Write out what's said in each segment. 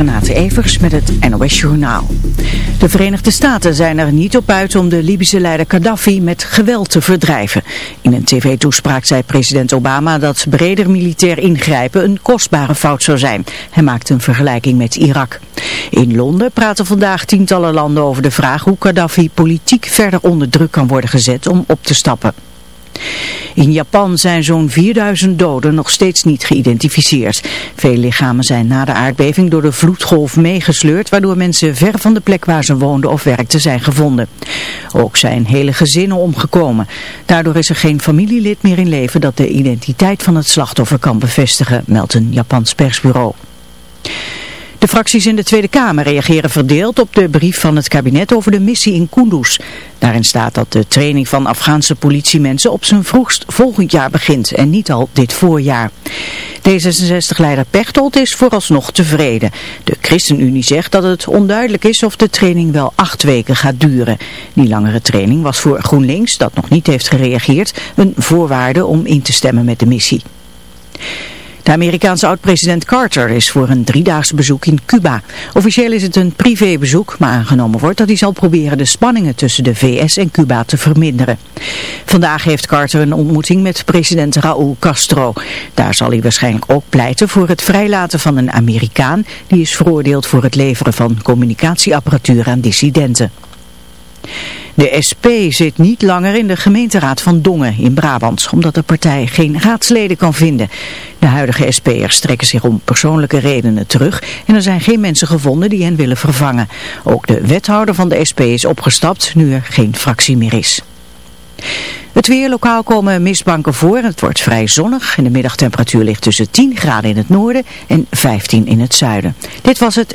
Renate Evers met het NOS Journaal. De Verenigde Staten zijn er niet op uit om de Libische leider Gaddafi met geweld te verdrijven. In een tv-toespraak zei president Obama dat breder militair ingrijpen een kostbare fout zou zijn. Hij maakte een vergelijking met Irak. In Londen praten vandaag tientallen landen over de vraag hoe Gaddafi politiek verder onder druk kan worden gezet om op te stappen. In Japan zijn zo'n 4000 doden nog steeds niet geïdentificeerd. Veel lichamen zijn na de aardbeving door de vloedgolf meegesleurd, waardoor mensen ver van de plek waar ze woonden of werkten zijn gevonden. Ook zijn hele gezinnen omgekomen. Daardoor is er geen familielid meer in leven dat de identiteit van het slachtoffer kan bevestigen, meldt een Japans persbureau. De fracties in de Tweede Kamer reageren verdeeld op de brief van het kabinet over de missie in Kunduz. Daarin staat dat de training van Afghaanse politiemensen op zijn vroegst volgend jaar begint en niet al dit voorjaar. D66-leider Pechtold is vooralsnog tevreden. De ChristenUnie zegt dat het onduidelijk is of de training wel acht weken gaat duren. Die langere training was voor GroenLinks, dat nog niet heeft gereageerd, een voorwaarde om in te stemmen met de missie. De Amerikaanse oud-president Carter is voor een driedaagse bezoek in Cuba. Officieel is het een privébezoek, maar aangenomen wordt dat hij zal proberen de spanningen tussen de VS en Cuba te verminderen. Vandaag heeft Carter een ontmoeting met president Raúl Castro. Daar zal hij waarschijnlijk ook pleiten voor het vrijlaten van een Amerikaan die is veroordeeld voor het leveren van communicatieapparatuur aan dissidenten. De SP zit niet langer in de gemeenteraad van Dongen in Brabant, omdat de partij geen raadsleden kan vinden. De huidige SP'ers trekken zich om persoonlijke redenen terug en er zijn geen mensen gevonden die hen willen vervangen. Ook de wethouder van de SP is opgestapt, nu er geen fractie meer is. Het weer lokaal komen mistbanken voor het wordt vrij zonnig. En de middagtemperatuur ligt tussen 10 graden in het noorden en 15 in het zuiden. Dit was het.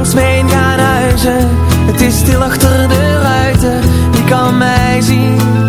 langs me heen gaan huizen. Het is stil achter de ruiten, wie kan mij zien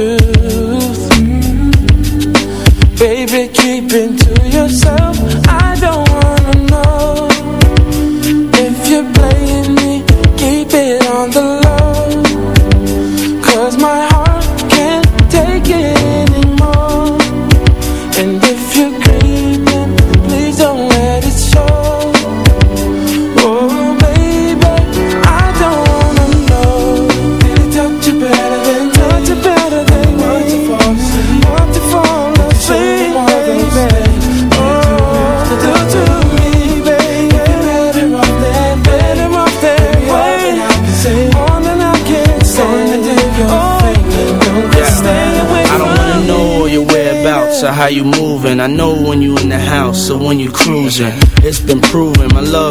truth. Baby, keep it to yourself.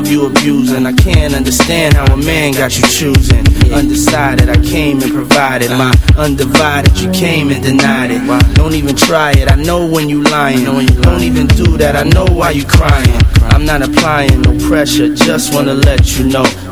You abusing. I can't understand how a man got you choosing. Undecided, I came and provided my undivided. You came and denied it. Don't even try it. I know when you lying. Don't even do that. I know why you crying. I'm not applying no pressure. Just wanna let you know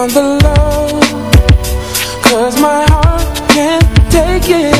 on the low. Cause my heart can't take it